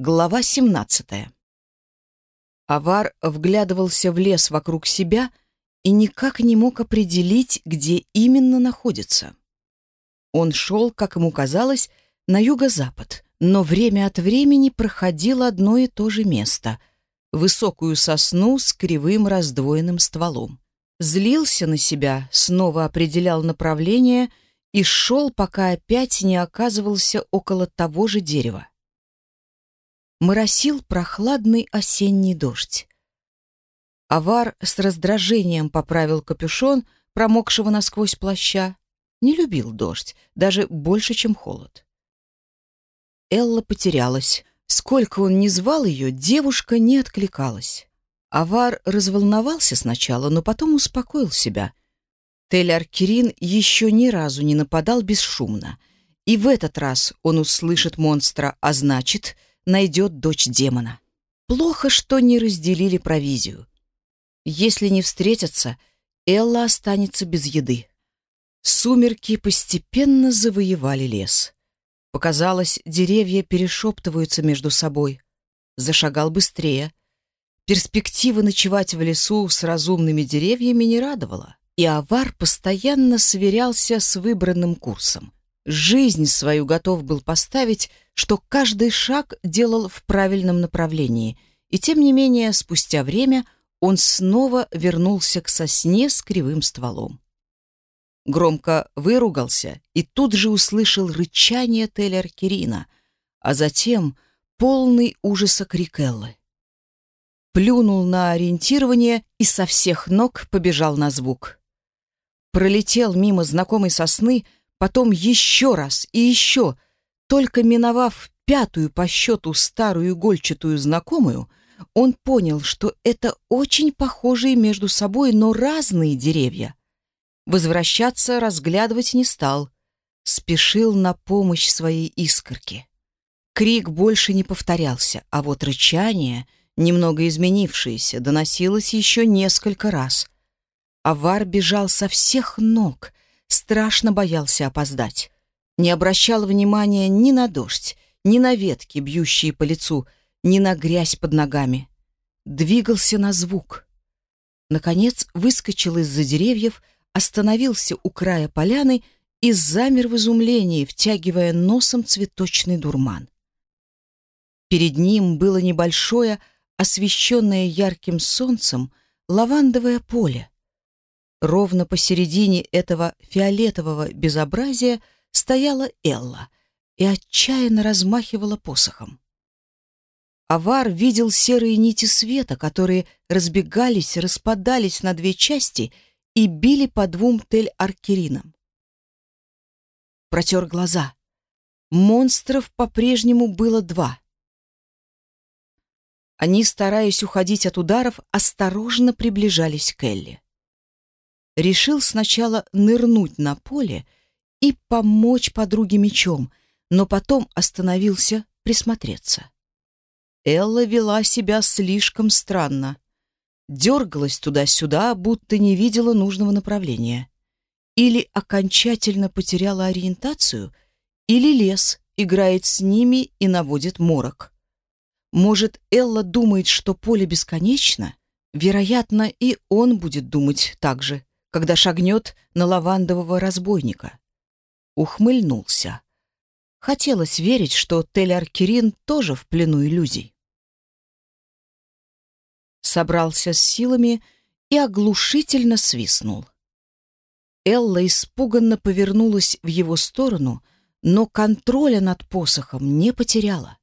Глава 17. Авар вглядывался в лес вокруг себя и никак не мог определить, где именно находится. Он шел, как ему казалось, на юго-запад, но время от времени проходил одно и то же место — высокую сосну с кривым раздвоенным стволом. Злился на себя, снова определял направление и шел, пока опять не оказывался около того же дерева моросил прохладный осенний дождь. Авар с раздражением поправил капюшон, промокшего насквозь плаща. Не любил дождь, даже больше, чем холод. Элла потерялась. Сколько он ни звал ее, девушка не откликалась. Авар разволновался сначала, но потом успокоил себя. Тель-Аркерин еще ни разу не нападал бесшумно. И в этот раз он услышит монстра, а значит, найдет дочь демона. Плохо, что не разделили провизию. Если не встретятся, Элла останется без еды. Сумерки постепенно завоевали лес. Показалось, деревья перешептываются между собой. Зашагал быстрее. Перспектива ночевать в лесу с разумными деревьями не радовала, и авар постоянно сверялся с выбранным курсом. Жизнь свою готов был поставить, что каждый шаг делал в правильном направлении, и тем не менее, спустя время он снова вернулся к сосне с кривым стволом. Громко выругался и тут же услышал рычание Теллер Кирина, а затем полный ужаса крик Эллы. Плюнул на ориентирование и со всех ног побежал на звук. Пролетел мимо знакомой сосны, потом еще раз и еще, только миновав пятую по счету старую игольчатую знакомую, он понял, что это очень похожие между собой, но разные деревья. Возвращаться разглядывать не стал. Спешил на помощь своей искорке. Крик больше не повторялся, а вот рычание, немного изменившееся, доносилось еще несколько раз. Авар бежал со всех ног, страшно боялся опоздать. Не обращал внимания ни на дождь, ни на ветки, бьющие по лицу, ни на грязь под ногами. Двигался на звук. Наконец выскочил из-за деревьев, остановился у края поляны и замер в изумлении, втягивая носом цветочный дурман. Перед ним было небольшое, освещенное ярким солнцем, лавандовое поле. Ровно посередине этого фиолетового безобразия стояла Элла и отчаянно размахивала посохом. Авар видел серые нити света, которые разбегались, распадались на две части и били по двум тель-аркеринам. Протер глаза. Монстров по-прежнему было два. Они, стараясь уходить от ударов, осторожно приближались к Элли решил сначала нырнуть на поле и помочь подруге мечом, но потом остановился присмотреться. Элла вела себя слишком странно. Дергалась туда-сюда, будто не видела нужного направления. Или окончательно потеряла ориентацию, или лес играет с ними и наводит морок. Может, Элла думает, что поле бесконечно? Вероятно, и он будет думать так же когда шагнет на лавандового разбойника. Ухмыльнулся. Хотелось верить, что Тель-Аркерин тоже в плену иллюзий. Собрался с силами и оглушительно свистнул. Элла испуганно повернулась в его сторону, но контроля над посохом не потеряла.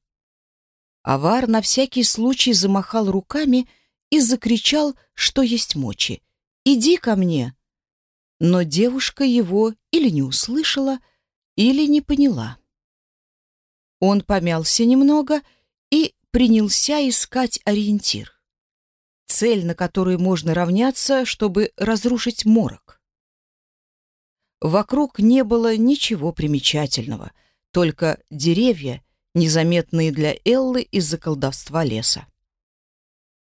Авар на всякий случай замахал руками и закричал, что есть мочи. «Иди ко мне!» но девушка его или не услышала, или не поняла. Он помялся немного и принялся искать ориентир. Цель, на которую можно равняться, чтобы разрушить морок. Вокруг не было ничего примечательного, только деревья, незаметные для Эллы из-за колдовства леса.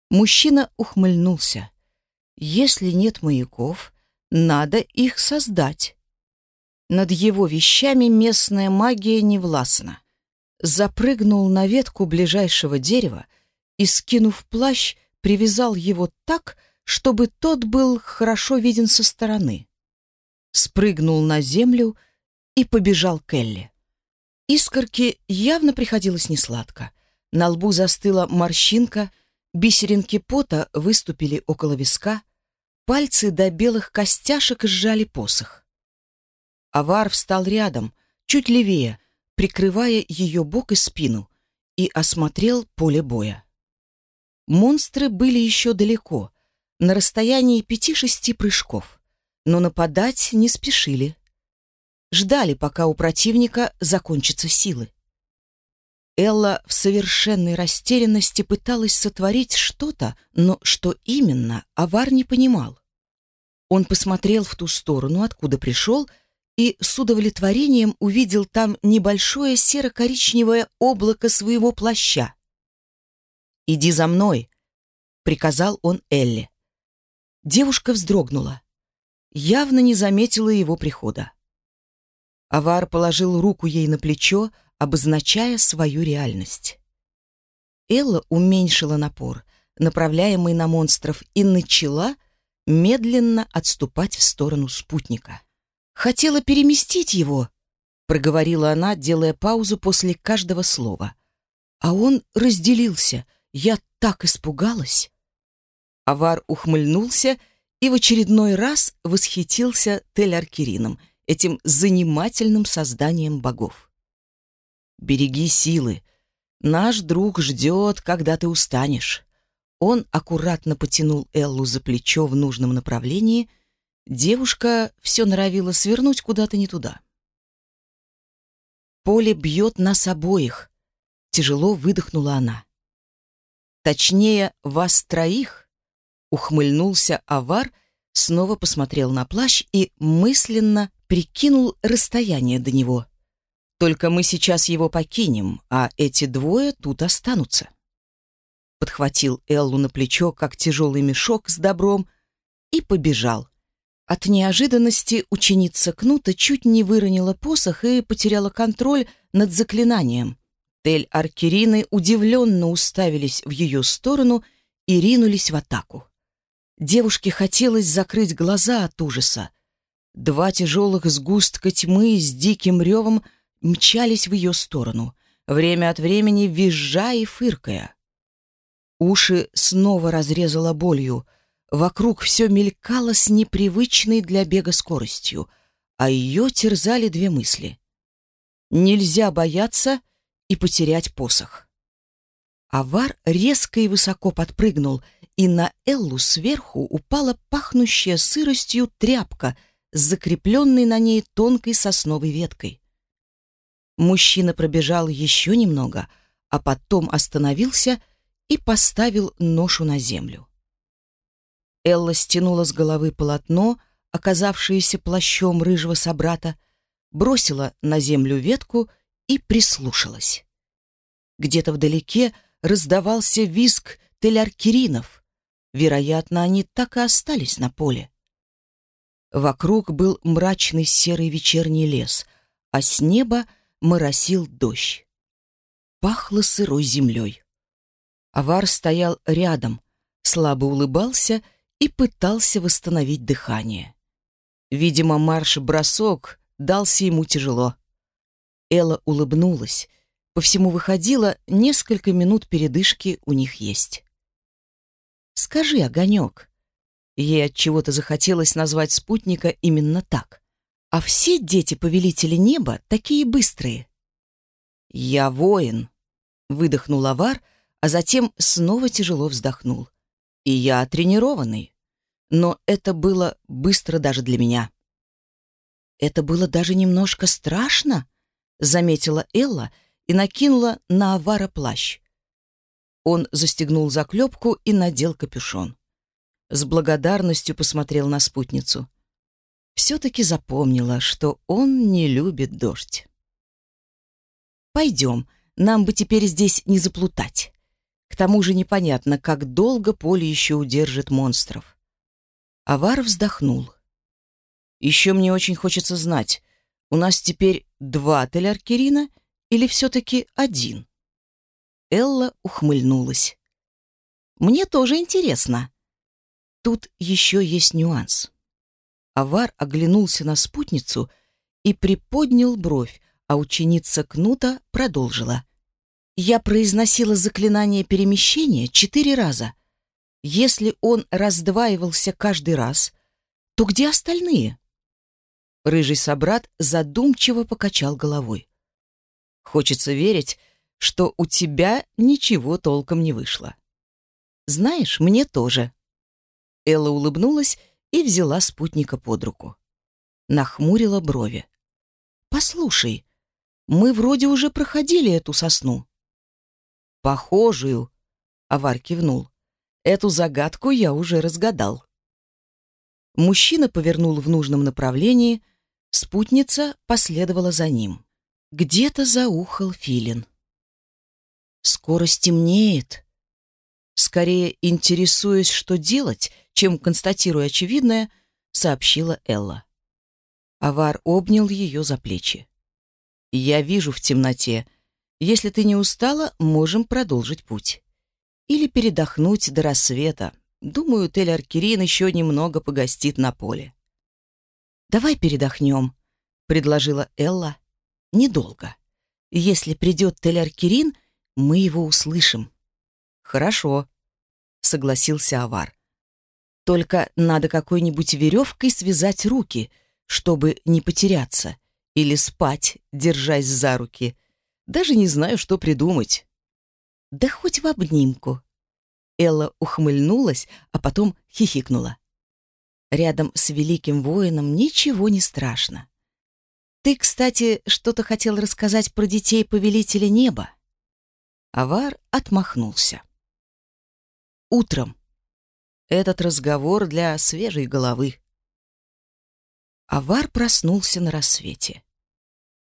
Мужчина ухмыльнулся. Если нет маяков, надо их создать. Над его вещами местная магия не властна. запрыгнул на ветку ближайшего дерева и, скинув плащ, привязал его так, чтобы тот был хорошо виден со стороны. Спрыгнул на землю и побежал к Элли. Искорке явно приходилось несладко. На лбу застыла морщинка, бисеринки пота выступили около виска, пальцы до белых костяшек сжали посох. Авар встал рядом, чуть левее, прикрывая ее бок и спину, и осмотрел поле боя. Монстры были еще далеко, на расстоянии пяти-шести прыжков, но нападать не спешили. Ждали, пока у противника закончатся силы. Элла в совершенной растерянности пыталась сотворить что-то, но что именно, Авар не понимал. Он посмотрел в ту сторону, откуда пришел, и с удовлетворением увидел там небольшое серо-коричневое облако своего плаща. «Иди за мной», — приказал он Элли. Девушка вздрогнула. Явно не заметила его прихода. Авар положил руку ей на плечо, обозначая свою реальность. Элла уменьшила напор, направляемый на монстров, и начала медленно отступать в сторону спутника. Хотела переместить его, проговорила она, делая паузу после каждого слова. А он разделился. Я так испугалась. Авар ухмыльнулся и в очередной раз восхитился Тель-Аркирином, этим занимательным созданием богов. «Береги силы. Наш друг ждет, когда ты устанешь». Он аккуратно потянул Эллу за плечо в нужном направлении Девушка все норовила свернуть куда-то не туда. «Поле бьет нас обоих», — тяжело выдохнула она. «Точнее, вас троих», — ухмыльнулся Авар, снова посмотрел на плащ и мысленно прикинул расстояние до него. «Только мы сейчас его покинем, а эти двое тут останутся». Подхватил Эллу на плечо, как тяжелый мешок с добром, и побежал, от неожиданности ученица Кнута чуть не выронила посох и потеряла контроль над заклинанием. Тель-Аркерины удивленно уставились в ее сторону и ринулись в атаку. Девушке хотелось закрыть глаза от ужаса. Два тяжелых сгустка тьмы с диким ревом мчались в ее сторону, время от времени визжа и фыркая. Уши снова разрезала болью — Вокруг все мелькало с непривычной для бега скоростью, а ее терзали две мысли. Нельзя бояться и потерять посох. Авар резко и высоко подпрыгнул, и на Эллу сверху упала пахнущая сыростью тряпка с закрепленной на ней тонкой сосновой веткой. Мужчина пробежал еще немного, а потом остановился и поставил ношу на землю. Элла стянула с головы полотно, оказавшееся плащом рыжего собрата, бросила на землю ветку и прислушалась. Где-то вдалеке раздавался визг теляркиринов. Вероятно, они так и остались на поле. Вокруг был мрачный серый вечерний лес, а с неба моросил дождь. Пахло сырой землей. Авар стоял рядом, слабо улыбался и пытался восстановить дыхание. Видимо, марш-бросок дался ему тяжело. Элла улыбнулась. По всему выходило, несколько минут передышки у них есть. «Скажи, Огонек». Ей от чего то захотелось назвать спутника именно так. «А все дети-повелители неба такие быстрые». «Я воин», — выдохнул Авар, а затем снова тяжело вздохнул и я тренированный. Но это было быстро даже для меня. «Это было даже немножко страшно», — заметила Элла и накинула на Авара плащ. Он застегнул заклепку и надел капюшон. С благодарностью посмотрел на спутницу. Все-таки запомнила, что он не любит дождь. «Пойдем, нам бы теперь здесь не заплутать». К тому же непонятно, как долго поле еще удержит монстров. Авар вздохнул. «Еще мне очень хочется знать, у нас теперь два Теляркерина или все-таки один? Элла ухмыльнулась. Мне тоже интересно. Тут еще есть нюанс. Авар оглянулся на спутницу и приподнял бровь, а ученица Кнута продолжила. Я произносила заклинание перемещения четыре раза. Если он раздваивался каждый раз, то где остальные? Рыжий собрат задумчиво покачал головой. Хочется верить, что у тебя ничего толком не вышло. Знаешь, мне тоже. Элла улыбнулась и взяла спутника под руку. Нахмурила брови. Послушай, мы вроде уже проходили эту сосну. Похожую, Авар кивнул. Эту загадку я уже разгадал. Мужчина повернул в нужном направлении, спутница последовала за ним. Где-то заухал филин. Скоро стемнеет. Скорее интересуясь, что делать, чем констатируя очевидное, сообщила Элла. Авар обнял ее за плечи. «Я вижу в темноте. Если ты не устала, можем продолжить путь. Или передохнуть до рассвета. Думаю, Тель-Аркерин еще немного погостит на поле». «Давай передохнем», — предложила Элла. «Недолго. Если придет Тель-Аркерин, мы его услышим». «Хорошо», — согласился Авар. «Только надо какой-нибудь веревкой связать руки, чтобы не потеряться, или спать, держась за руки. Даже не знаю, что придумать». «Да хоть в обнимку». Элла ухмыльнулась, а потом хихикнула. Рядом с великим воином ничего не страшно. Ты, кстати, что-то хотел рассказать про детей повелителя неба. Авар отмахнулся. Утром. Этот разговор для свежей головы. Авар проснулся на рассвете.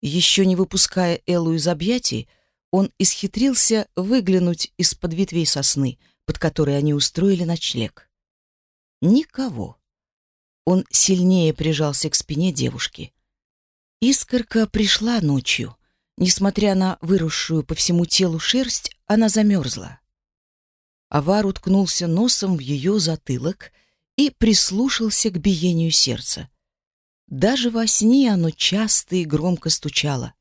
Еще не выпуская Эллу из объятий, он исхитрился выглянуть из-под ветвей сосны, под которой они устроили ночлег. Никого. Он сильнее прижался к спине девушки. Искорка пришла ночью. Несмотря на выросшую по всему телу шерсть, она замерзла. Авар уткнулся носом в ее затылок и прислушался к биению сердца. Даже во сне оно часто и громко стучало.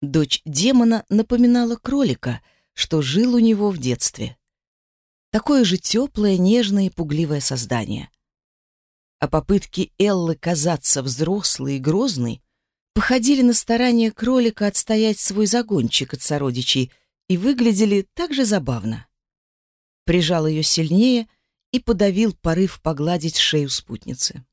Дочь демона напоминала кролика, что жил у него в детстве. Такое же теплое, нежное и пугливое создание. А попытки Эллы казаться взрослой и грозной походили на старание кролика отстоять свой загончик от сородичей и выглядели так же забавно. Прижал ее сильнее и подавил порыв погладить шею спутницы.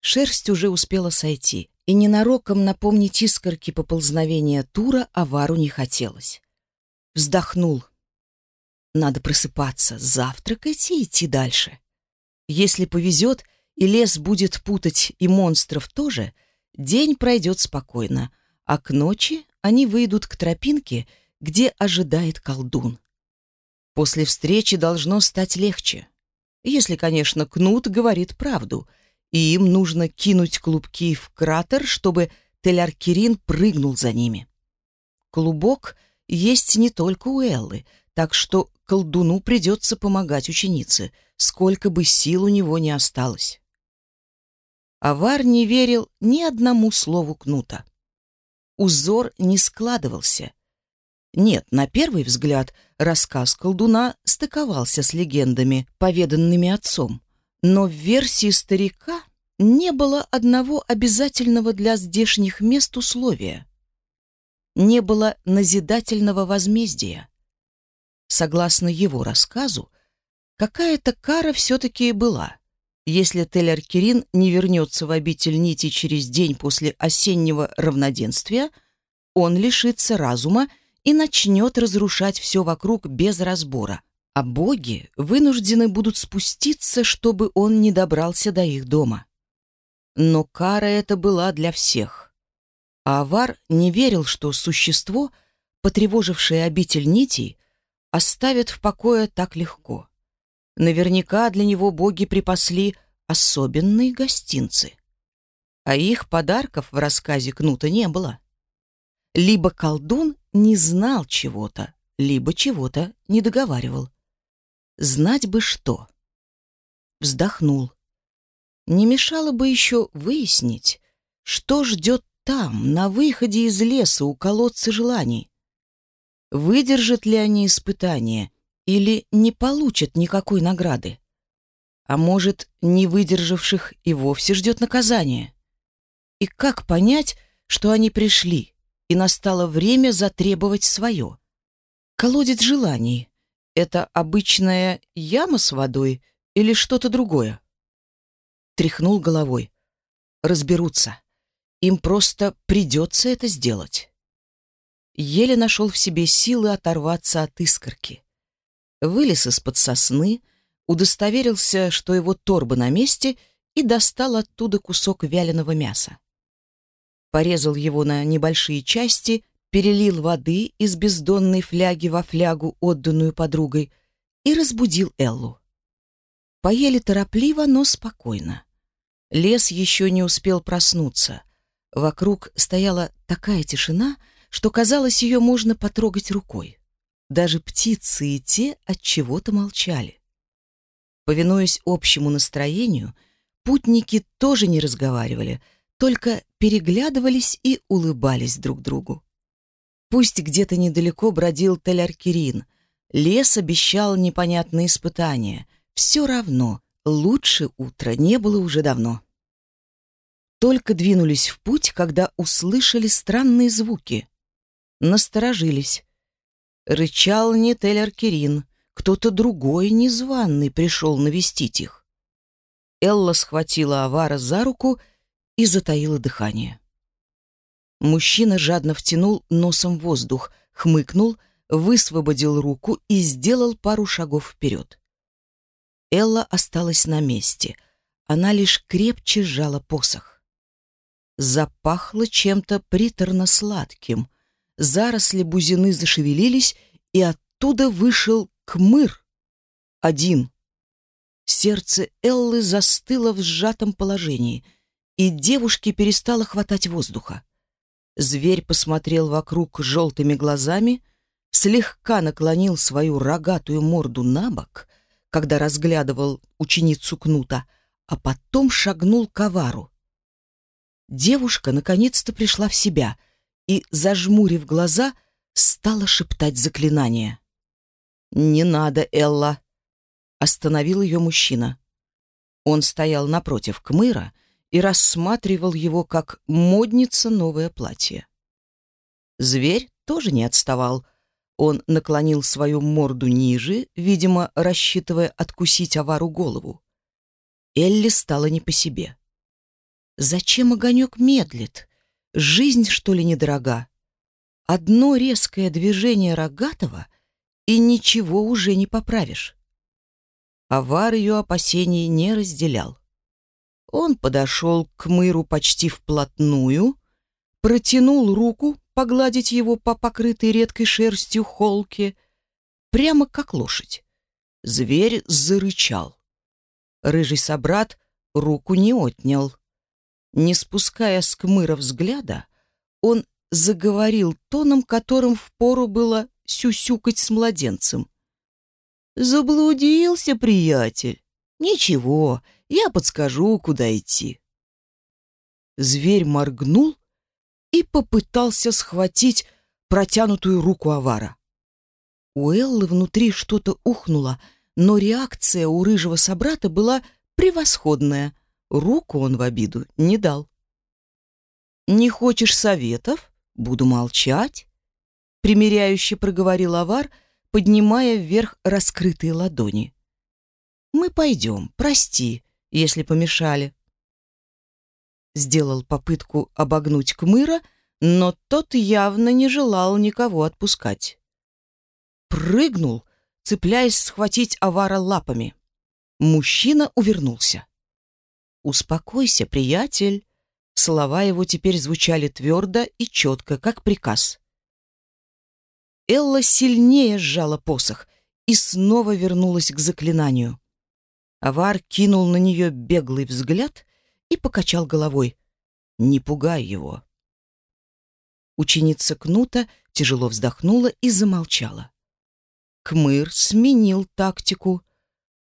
Шерсть уже успела сойти, и ненароком напомнить искорки поползновения Тура авару не хотелось. Вздохнул. Надо просыпаться, завтракать и идти дальше. Если повезет, и лес будет путать, и монстров тоже, день пройдет спокойно, а к ночи они выйдут к тропинке, где ожидает колдун. После встречи должно стать легче. Если, конечно, Кнут говорит правду — и им нужно кинуть клубки в кратер, чтобы Теляркирин прыгнул за ними. Клубок есть не только у Эллы, так что колдуну придется помогать ученице, сколько бы сил у него не осталось. Авар не верил ни одному слову Кнута. Узор не складывался. Нет, на первый взгляд рассказ колдуна стыковался с легендами, поведанными отцом. Но в версии старика не было одного обязательного для здешних мест условия. Не было назидательного возмездия. Согласно его рассказу, какая-то кара все-таки была. Если Тель-Аркерин не вернется в обитель нити через день после осеннего равноденствия, он лишится разума и начнет разрушать все вокруг без разбора — а боги вынуждены будут спуститься, чтобы он не добрался до их дома. Но кара эта была для всех. А Авар не верил, что существо, потревожившее обитель нитей, оставят в покое так легко. Наверняка для него боги припасли особенные гостинцы. А их подарков в рассказе Кнута не было. Либо колдун не знал чего-то, либо чего-то не договаривал. Знать бы что. Вздохнул. Не мешало бы еще выяснить, что ждет там, на выходе из леса у колодца желаний. Выдержат ли они испытание или не получат никакой награды? А может, не выдержавших и вовсе ждет наказание? И как понять, что они пришли, и настало время затребовать свое? Колодец желаний — это обычная яма с водой или что-то другое? Тряхнул головой. Разберутся. Им просто придется это сделать. Еле нашел в себе силы оторваться от искорки. Вылез из-под сосны, удостоверился, что его торба на месте, и достал оттуда кусок вяленого мяса порезал его на небольшие части, перелил воды из бездонной фляги во флягу, отданную подругой, и разбудил Эллу. Поели торопливо, но спокойно. Лес еще не успел проснуться. Вокруг стояла такая тишина, что казалось, ее можно потрогать рукой. Даже птицы и те от чего-то молчали. Повинуясь общему настроению, путники тоже не разговаривали — только переглядывались и улыбались друг другу. Пусть где-то недалеко бродил Теляркирин, лес обещал непонятные испытания. Все равно лучше утра не было уже давно. Только двинулись в путь, когда услышали странные звуки. Насторожились. Рычал не Теляркирин, кто-то другой, незваный, пришел навестить их. Элла схватила Авара за руку и затаила дыхание. Мужчина жадно втянул носом воздух, хмыкнул, высвободил руку и сделал пару шагов вперед. Элла осталась на месте. Она лишь крепче сжала посох. Запахло чем-то приторно-сладким. Заросли бузины зашевелились, и оттуда вышел Кмыр. Один. Сердце Эллы застыло в сжатом положении — и девушке перестало хватать воздуха. Зверь посмотрел вокруг желтыми глазами, слегка наклонил свою рогатую морду на бок, когда разглядывал ученицу Кнута, а потом шагнул к авару. Девушка наконец-то пришла в себя и, зажмурив глаза, стала шептать заклинание. «Не надо, Элла!» — остановил ее мужчина. Он стоял напротив Кмыра и рассматривал его как модница новое платье. Зверь тоже не отставал. Он наклонил свою морду ниже, видимо, рассчитывая откусить авару голову. Элли стала не по себе. Зачем огонек медлит? Жизнь, что ли, недорога? Одно резкое движение рогатого, и ничего уже не поправишь. Авар ее опасений не разделял. Он подошел к мыру почти вплотную, протянул руку погладить его по покрытой редкой шерстью холке, прямо как лошадь. Зверь зарычал. Рыжий собрат руку не отнял. Не спуская с Кмыра взгляда, он заговорил тоном, которым впору было сюсюкать с младенцем. «Заблудился, приятель. Ничего, я подскажу, куда идти. Зверь моргнул и попытался схватить протянутую руку авара. У Эллы внутри что-то ухнуло, но реакция у рыжего собрата была превосходная. Руку он в обиду не дал. «Не хочешь советов? Буду молчать», — примиряюще проговорил авар, поднимая вверх раскрытые ладони. «Мы пойдем, прости, если помешали. Сделал попытку обогнуть Кмыра, но тот явно не желал никого отпускать. Прыгнул, цепляясь схватить авара лапами. Мужчина увернулся. «Успокойся, приятель». Слова его теперь звучали твердо и четко, как приказ. Элла сильнее сжала посох и снова вернулась к заклинанию. Авар кинул на нее беглый взгляд и покачал головой. «Не пугай его». Ученица Кнута тяжело вздохнула и замолчала. Кмыр сменил тактику.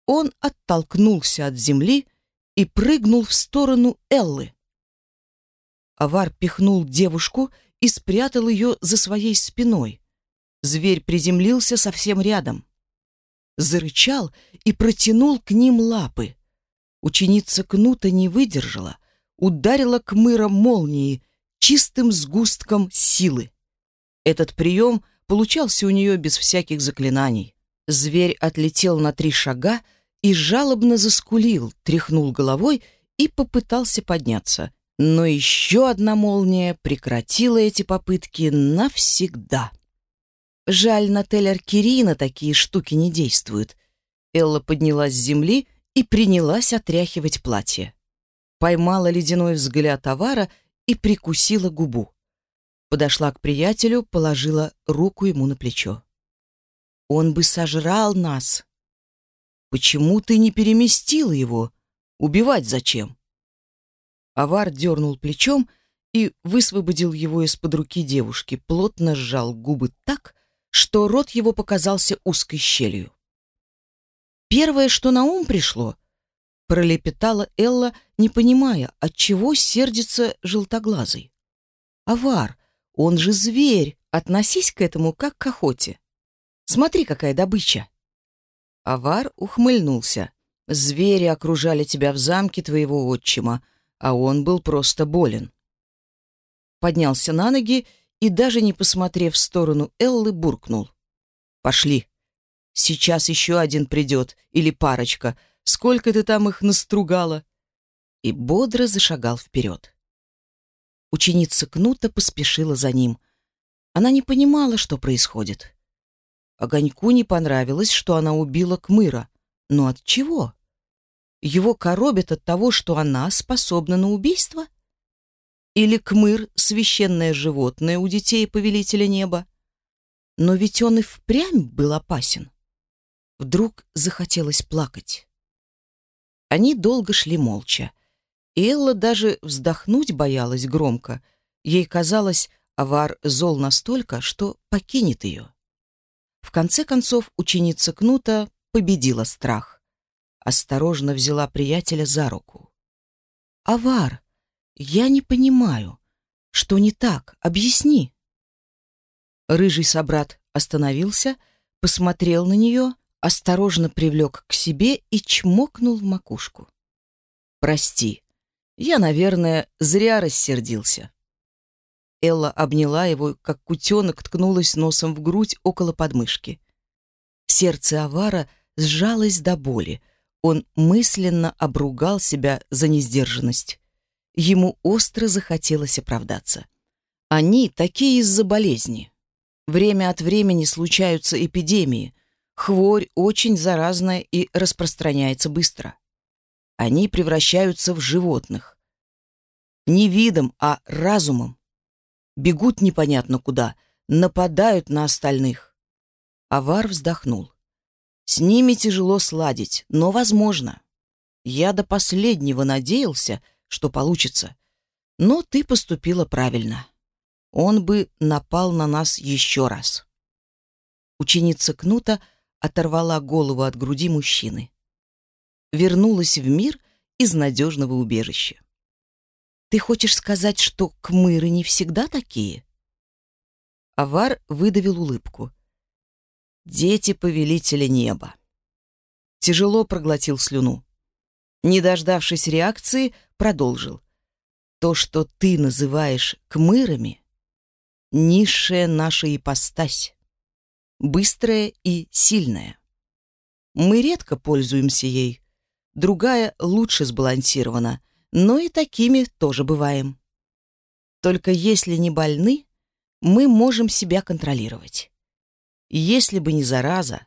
Он оттолкнулся от земли и прыгнул в сторону Эллы. Авар пихнул девушку и спрятал ее за своей спиной. Зверь приземлился совсем рядом. Зарычал и протянул к ним лапы. Ученица Кнута не выдержала, ударила Кмыра молнией, чистым сгустком силы. Этот прием получался у нее без всяких заклинаний. Зверь отлетел на три шага и жалобно заскулил, тряхнул головой и попытался подняться. Но еще одна молния прекратила эти попытки навсегда. Жаль, на Тель-Аркерина такие штуки не действуют. Элла поднялась с земли и принялась отряхивать платье. Поймала ледяной взгляд товара и прикусила губу. Подошла к приятелю, положила руку ему на плечо. «Он бы сожрал нас!» «Почему ты не переместила его? Убивать зачем?» Авар дернул плечом и высвободил его из-под руки девушки, плотно сжал губы так, что рот его показался узкой щелью. Первое, что на ум пришло, пролепетала Элла, не понимая, от чего сердится желтоглазый. Авар, он же зверь, относись к этому как к охоте. Смотри, какая добыча. Авар ухмыльнулся. Звери окружали тебя в замке твоего отчима, а он был просто болен. Поднялся на ноги и, даже не посмотрев в сторону Эллы, буркнул. «Пошли. Сейчас еще один придет, или парочка. Сколько ты там их настругала?» И бодро зашагал вперед. Ученица Кнута поспешила за ним. Она не понимала, что происходит. Огоньку не понравилось, что она убила Кмыра. Но от чего? Его коробит от того, что она способна на убийство? Или Кмыр — священное животное у детей Повелителя Неба? Но ведь он и впрямь был опасен. Вдруг захотелось плакать. Они долго шли молча. И Элла даже вздохнуть боялась громко. Ей казалось, Авар зол настолько, что покинет ее. В конце концов, ученица Кнута победила страх. Осторожно взяла приятеля за руку. «Авар, я не понимаю. Что не так? Объясни. Рыжий собрат остановился, посмотрел на нее, осторожно привлек к себе и чмокнул в макушку. Прости. Я, наверное, зря рассердился. Элла обняла его, как кутенок ткнулась носом в грудь около подмышки. Сердце Авара сжалось до боли. Он мысленно обругал себя за несдержанность. Ему остро захотелось оправдаться. Они такие из-за болезни. Время от времени случаются эпидемии. Хворь очень заразная и распространяется быстро. Они превращаются в животных. Не видом, а разумом. Бегут непонятно куда, нападают на остальных. Авар вздохнул. С ними тяжело сладить, но возможно. Я до последнего надеялся, что получится. Но ты поступила правильно. Он бы напал на нас еще раз. Ученица Кнута оторвала голову от груди мужчины. Вернулась в мир из надежного убежища. Ты хочешь сказать, что кмыры не всегда такие? Авар выдавил улыбку. Дети повелителя неба. Тяжело проглотил слюну. Не дождавшись реакции, продолжил. То, что ты называешь кмырами, низшая наша ипостась, быстрая и сильная. Мы редко пользуемся ей, другая лучше сбалансирована, но и такими тоже бываем. Только если не больны, мы можем себя контролировать. Если бы не зараза,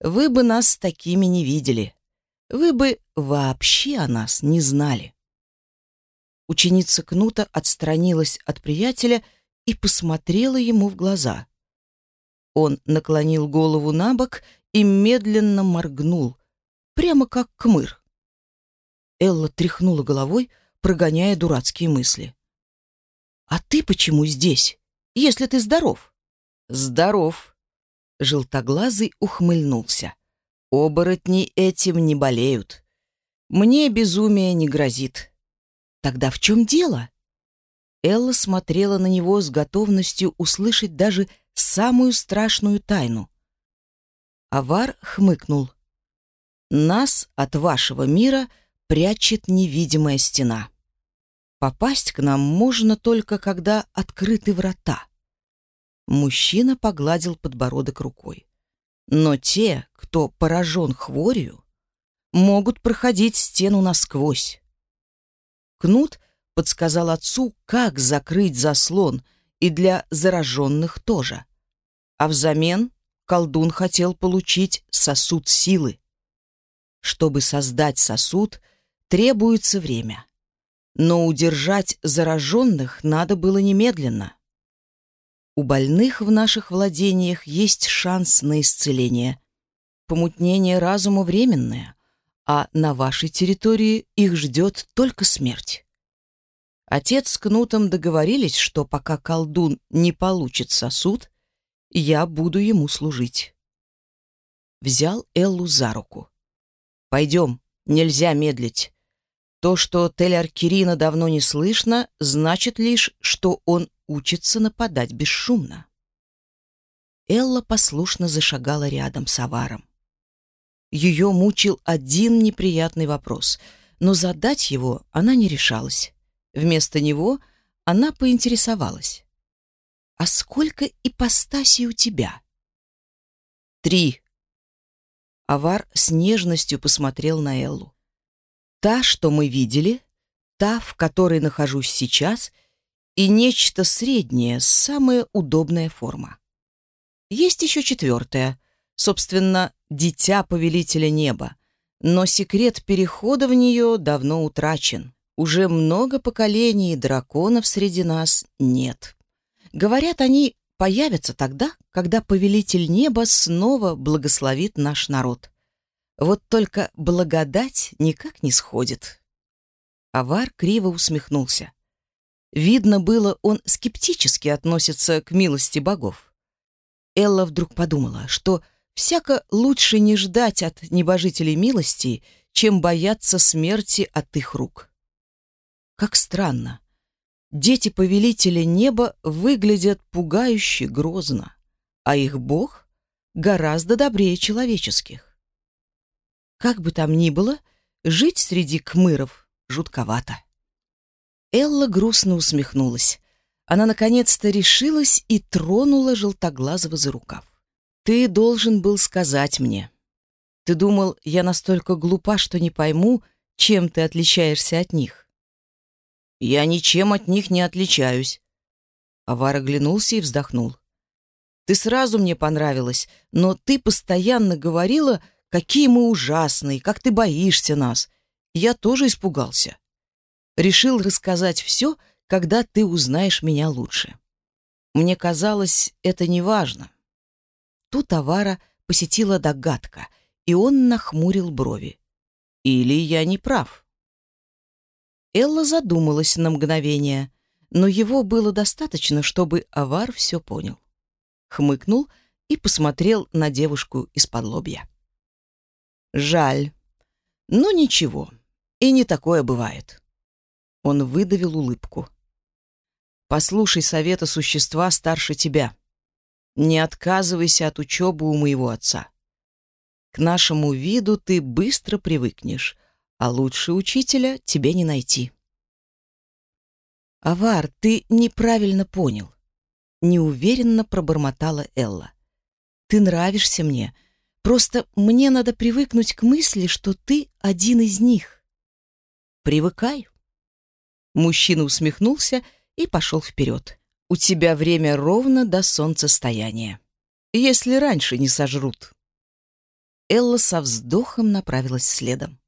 вы бы нас такими не видели. Вы бы вообще о нас не знали. Ученица Кнута отстранилась от приятеля и посмотрела ему в глаза. Он наклонил голову на бок и медленно моргнул, прямо как кмыр. Элла тряхнула головой, прогоняя дурацкие мысли. «А ты почему здесь?» если ты здоров. Здоров. Желтоглазый ухмыльнулся. Оборотни этим не болеют. Мне безумие не грозит. Тогда в чем дело? Элла смотрела на него с готовностью услышать даже самую страшную тайну. Авар хмыкнул. Нас от вашего мира прячет невидимая стена. Попасть к нам можно только, когда открыты врата. Мужчина погладил подбородок рукой. Но те, кто поражен хворью, могут проходить стену насквозь. Кнут подсказал отцу, как закрыть заслон, и для зараженных тоже. А взамен колдун хотел получить сосуд силы. Чтобы создать сосуд, требуется время. Но удержать зараженных надо было немедленно. У больных в наших владениях есть шанс на исцеление. Помутнение разума временное, а на вашей территории их ждет только смерть. Отец с Кнутом договорились, что пока колдун не получит сосуд, я буду ему служить. Взял Эллу за руку. Пойдем, нельзя медлить. То, что Тель-Аркирина давно не слышно, значит лишь, что он учится нападать бесшумно. Элла послушно зашагала рядом с Аваром. Ее мучил один неприятный вопрос, но задать его она не решалась. Вместо него она поинтересовалась. «А сколько ипостасей у тебя?» «Три», Авар с нежностью посмотрел на Эллу. «Та, что мы видели, та, в которой нахожусь сейчас, и нечто среднее, самая удобная форма. Есть еще четвертая, собственно, дитя Повелителя Неба, но секрет перехода в нее давно утрачен. Уже много поколений драконов среди нас нет. Говорят, они появятся тогда, когда повелитель неба снова благословит наш народ. Вот только благодать никак не сходит. Авар криво усмехнулся. Видно было, он скептически относится к милости богов. Элла вдруг подумала, что всяко лучше не ждать от небожителей милости, чем бояться смерти от их рук. Как странно дети повелителя неба выглядят пугающе грозно, а их бог гораздо добрее человеческих. Как бы там ни было, жить среди кмыров жутковато. Элла грустно усмехнулась. Она наконец-то решилась и тронула желтоглазого за рукав. «Ты должен был сказать мне. Ты думал, я настолько глупа, что не пойму, чем ты отличаешься от них. Я ничем от них не отличаюсь. Авар оглянулся и вздохнул. Ты сразу мне понравилась, но ты постоянно говорила, какие мы ужасные, как ты боишься нас. Я тоже испугался. Решил рассказать все, когда ты узнаешь меня лучше. Мне казалось, это не важно. Тут Авара посетила догадка, и он нахмурил брови. Или я не прав? Элла задумалась на мгновение, но его было достаточно, чтобы Авар все понял. Хмыкнул и посмотрел на девушку из-под лобья. «Жаль. Но ничего. И не такое бывает». Он выдавил улыбку. «Послушай совета существа старше тебя. Не отказывайся от учебы у моего отца. К нашему виду ты быстро привыкнешь, а лучше учителя тебе не найти. «Авар, ты неправильно понял», — неуверенно пробормотала Элла. «Ты нравишься мне. Просто мне надо привыкнуть к мысли, что ты один из них». «Привыкай». Мужчина усмехнулся и пошел вперед. «У тебя время ровно до солнцестояния. Если раньше не сожрут». Элла со вздохом направилась следом.